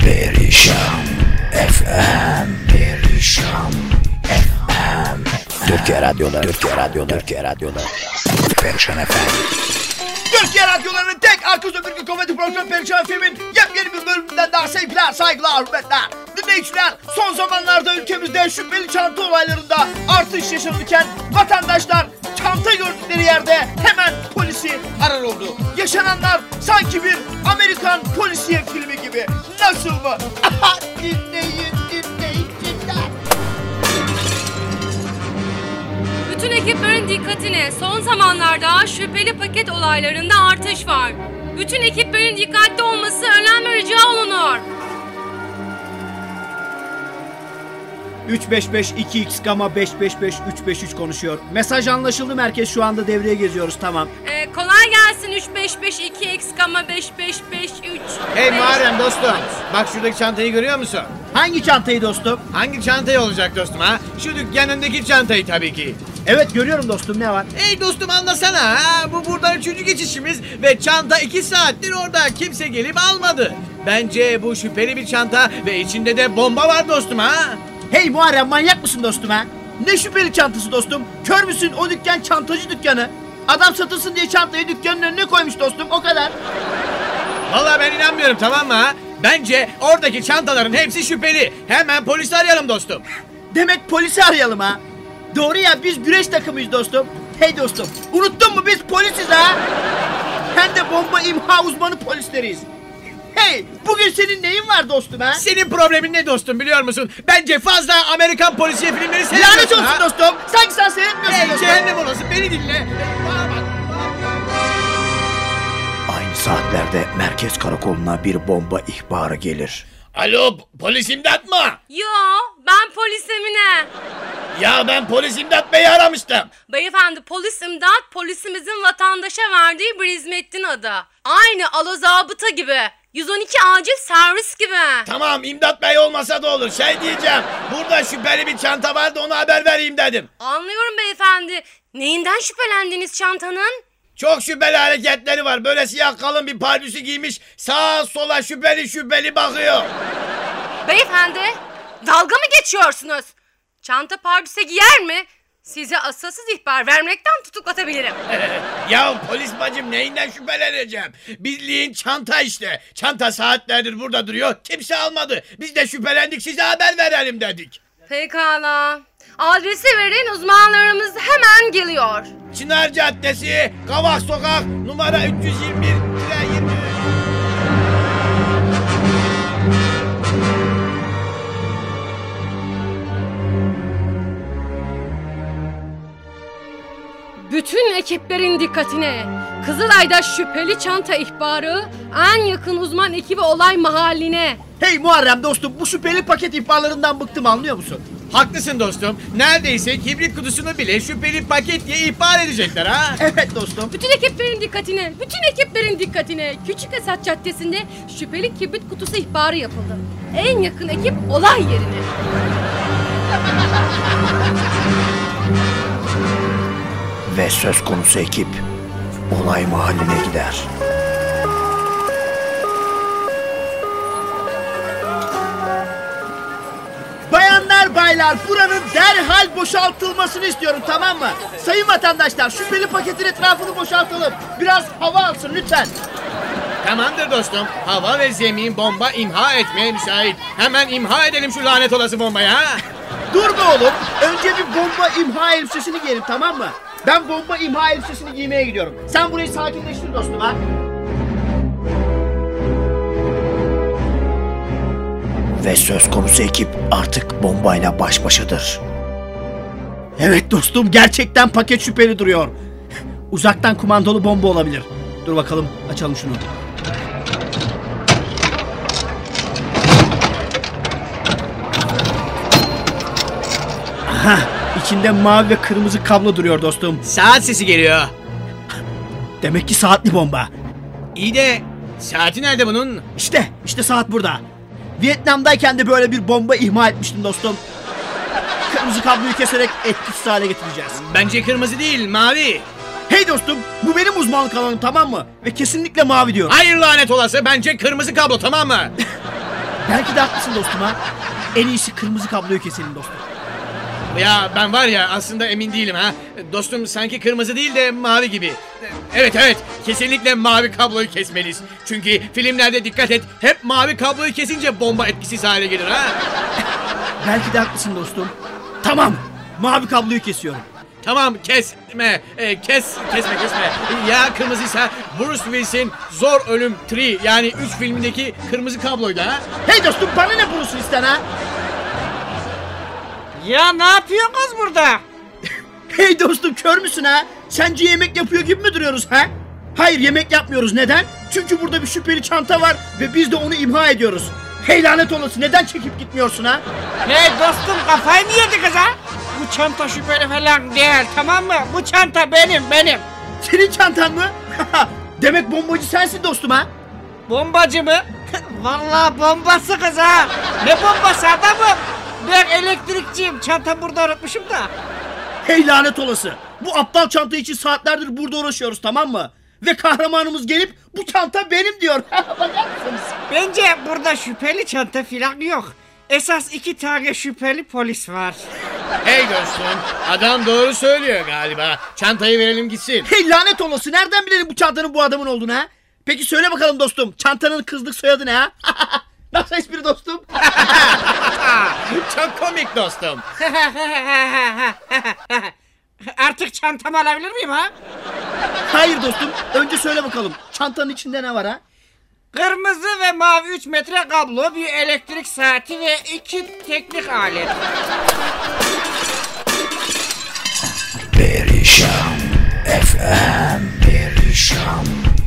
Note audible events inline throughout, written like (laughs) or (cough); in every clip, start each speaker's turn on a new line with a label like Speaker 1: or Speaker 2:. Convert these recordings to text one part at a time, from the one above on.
Speaker 1: Perişan FM Perişan FM Türkiye Radyoları Türkiye Radyoları Türkiye Radyoları Perişan FM
Speaker 2: Türkiye radyolarının tek arka sömürge komedi programı Perişan Film'in yepyeni bir bölümünden daha sevgiler, saygılar, hürmetler. Dinleyiciler, son zamanlarda ülkemizde şüpheli çanta olaylarında artış yaşanırken vatandaşlar çanta gördükleri yerde hemen polisi arar oldu. Yaşananlar sanki bir Amerikan polisiye filmi gibi. Nasıl mı? dinleyin, dinleyin, dinleyin.
Speaker 3: Bütün ekiplerin dikkatine son zamanlarda şüpheli paket olaylarında artış var. Bütün ekiplerin dikkatli olması önemli rica olunur.
Speaker 2: 355-2x gama 555-353 konuşuyor. Mesaj anlaşıldı merkez şu anda devreye geziyoruz tamam.
Speaker 3: Ee, kolay gelsin 3552 x gamma 5553.
Speaker 4: Hey Muharrem dostum. Bak şuradaki çantayı görüyor musun?
Speaker 2: Hangi çantayı dostum?
Speaker 4: Hangi çantayı olacak dostum ha? Şu dükkanındaki çantayı tabii ki.
Speaker 2: Evet görüyorum dostum ne var?
Speaker 4: Hey dostum anlasana ha. Bu buradan üçüncü geçişimiz ve çanta iki saattir orada. Kimse gelip almadı. Bence bu şüpheli bir çanta ve içinde de bomba var dostum ha.
Speaker 2: Hey Muharrem manyak mısın dostum ha? Ne şüpheli çantası dostum? Kör müsün o dükkan çantacı dükkanı. Adam satılsın diye çantayı dükkanın önüne koymuş dostum o kadar.
Speaker 4: Vallahi ben inanmıyorum tamam mı ha? Bence oradaki çantaların hepsi şüpheli. Hemen polisi arayalım dostum.
Speaker 2: Demek polisi arayalım ha. Doğru ya biz güreş takımıyız dostum. Hey dostum unuttun mu biz polisiz ha? Hem de bomba imha uzmanı polisleriyiz. Hey bugün senin neyin var dostum ha?
Speaker 4: Senin problemin ne dostum biliyor musun? Bence fazla Amerikan polisiye filmleri seyrediyorsun
Speaker 2: Lanet olsun
Speaker 4: ha?
Speaker 2: dostum. Sanki sen seyretmiyorsun
Speaker 4: Hey
Speaker 2: dostum.
Speaker 4: cehennem olası beni dinle.
Speaker 1: Saatlerde merkez karakoluna bir bomba ihbarı gelir
Speaker 5: Alo polis imdat mı?
Speaker 3: Yo ben polis Emine.
Speaker 5: Ya ben polis imdat beyi aramıştım.
Speaker 3: Beyefendi polis imdat polisimizin vatandaşa verdiği bir hizmetin adı. Aynı alo zabıta gibi. 112 acil servis gibi.
Speaker 5: Tamam imdat bey olmasa da olur. Şey diyeceğim. Burada şüpheli bir çanta vardı onu haber vereyim dedim.
Speaker 3: Anlıyorum beyefendi. Neyinden şüphelendiniz çantanın?
Speaker 5: Çok şüpheli hareketleri var. Böyle siyah kalın bir pardüsü giymiş. Sağa sola şüpheli şüpheli bakıyor.
Speaker 3: Beyefendi dalga mı geçiyorsunuz? Çanta pardüse giyer mi? Size asılsız ihbar vermekten tutuklatabilirim. (laughs)
Speaker 5: Ya polis bacım neyinden şüpheleneceğim? Bildiğin çanta işte. Çanta saatlerdir burada duruyor. Kimse almadı. Biz de şüphelendik size haber verelim dedik.
Speaker 3: Pekala. Adresi verin uzmanlarımız hemen geliyor.
Speaker 5: Çınar Caddesi, Kavak Sokak, numara 321 23.
Speaker 3: Bütün ekiplerin dikkatine. Kızılay'da şüpheli çanta ihbarı en yakın uzman ekibi olay mahalline.
Speaker 2: Hey Muharrem dostum bu şüpheli paket ihbarlarından bıktım anlıyor musun?
Speaker 4: Haklısın dostum. Neredeyse kibrit kutusunu bile şüpheli paket diye ihbar edecekler ha.
Speaker 2: Evet dostum.
Speaker 3: Bütün ekiplerin dikkatine, bütün ekiplerin dikkatine. Küçük Esat Caddesi'nde şüpheli kibrit kutusu ihbarı yapıldı. En yakın ekip olay yerine.
Speaker 1: Ve söz konusu ekip olay mahalline gider
Speaker 2: Baylar buranın derhal boşaltılmasını istiyorum tamam mı? Sayın vatandaşlar şüpheli paketin etrafını boşaltalım. Biraz hava alsın lütfen.
Speaker 4: Tamamdır dostum. Hava ve zemin bomba imha etmeye müsait. Hemen imha edelim şu lanet olası bombayı ha. (laughs)
Speaker 2: Dur be oğlum. Önce bir bomba imha elbisesini giyelim tamam mı? Ben bomba imha elbisesini giymeye gidiyorum. Sen burayı sakinleştir dostum ha.
Speaker 1: Ve söz konusu ekip artık bombayla baş başadır
Speaker 2: Evet dostum gerçekten paket şüpheli duruyor. Uzaktan kumandolu bomba olabilir. Dur bakalım açalım şunu. Aha içinde mavi ve kırmızı kablo duruyor dostum.
Speaker 4: Saat sesi geliyor.
Speaker 2: Demek ki saatli bomba.
Speaker 4: İyi de saati nerede bunun?
Speaker 2: İşte işte saat burada. Vietnam'dayken de böyle bir bomba ihmal etmiştim dostum. Kırmızı kabloyu keserek etkisiz hale getireceğiz.
Speaker 4: Bence kırmızı değil mavi.
Speaker 2: Hey dostum bu benim uzmanlık alanım tamam mı? Ve kesinlikle mavi diyor.
Speaker 4: Hayır lanet olası bence kırmızı kablo tamam mı? (laughs)
Speaker 2: Belki de haklısın dostum ha. En iyisi kırmızı kabloyu keselim dostum.
Speaker 4: Ya ben var ya aslında emin değilim ha. Dostum sanki kırmızı değil de mavi gibi. Evet evet kesinlikle mavi kabloyu kesmeliyiz. Çünkü filmlerde dikkat et hep mavi kabloyu kesince bomba etkisiz hale gelir ha. (laughs)
Speaker 2: Belki de haklısın dostum. Tamam. Mavi kabloyu kesiyorum.
Speaker 4: Tamam kesme e, kes kesme kesme. Ya kırmızıysa Bruce Willis'in Zor Ölüm 3 yani 3 filmindeki kırmızı kabloydu ha.
Speaker 2: Hey dostum bana ne Bruce Willis'ten ha?
Speaker 6: Ya ne yapıyorsunuz burada? (laughs)
Speaker 2: Hey dostum kör müsün ha? Sence yemek yapıyor gibi mi duruyoruz ha? Hayır yemek yapmıyoruz. Neden? Çünkü burada bir şüpheli çanta var ve biz de onu imha ediyoruz. Hey lanet olası neden çekip gitmiyorsun ha?
Speaker 6: Hey dostum kafayı mı yedi kız ha? Bu çanta şüpheli falan değil tamam mı? Bu çanta benim benim.
Speaker 2: Senin çantan mı? (laughs) Demek bombacı sensin dostum ha?
Speaker 6: Bombacı mı? (laughs) Vallahi bombası kız ha. Ne bombası adamım? Ben elektrikçiyim. Çanta burada unutmuşum da.
Speaker 2: Hey lanet olası. Bu aptal çanta için saatlerdir burada uğraşıyoruz tamam mı? Ve kahramanımız gelip bu çanta benim diyor. (laughs) Bakar mısınız?
Speaker 6: Bence burada şüpheli çanta falan yok. Esas iki tane şüpheli polis var.
Speaker 4: Hey dostum adam doğru söylüyor galiba. Çantayı verelim gitsin.
Speaker 2: Hey lanet olası nereden bilelim bu çantanın bu adamın olduğunu ha? Peki söyle bakalım dostum çantanın kızlık soyadı ne ha? (laughs) Nasıl espri dostum? (laughs)
Speaker 4: Çok komik dostum.
Speaker 6: Artık çantamı alabilir miyim ha?
Speaker 2: Hayır dostum önce söyle bakalım çantanın içinde ne var ha?
Speaker 6: Kırmızı ve mavi 3 metre kablo, bir elektrik saati ve iki teknik alet.
Speaker 1: Perişan FM Perişan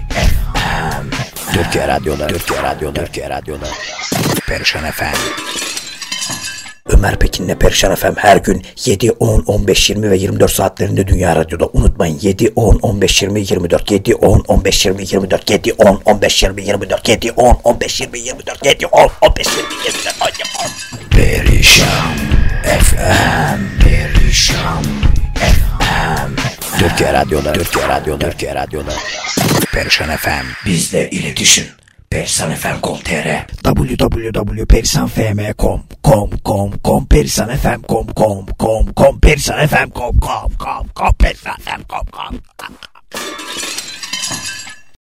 Speaker 1: FM Türkiye Radyoları Türkiye Radyoları Türkiye Radyoları Perişan FM Ömer Pekin'le Perişan FM her gün 7, 10, 15, 20 ve 24 saatlerinde Dünya Radyo'da. Unutmayın 7, 10, 15, 20, 24, 7, 10, 15, 20, 24, 7, 10, 15, 20, 24, 7, 10, 15, 20, 24, 7, 10, 15, 20, 24, 7, 10. Perişan FM Perişan FM Türkiye Radyoları Türkiye Radyoları Türkiye Radyoları Perişan FM Bizle iletişim perisanfm.com.tr www.perisanfm.com com com com perisanfm.com com com com perisanfm.com com com com perisanfm.com com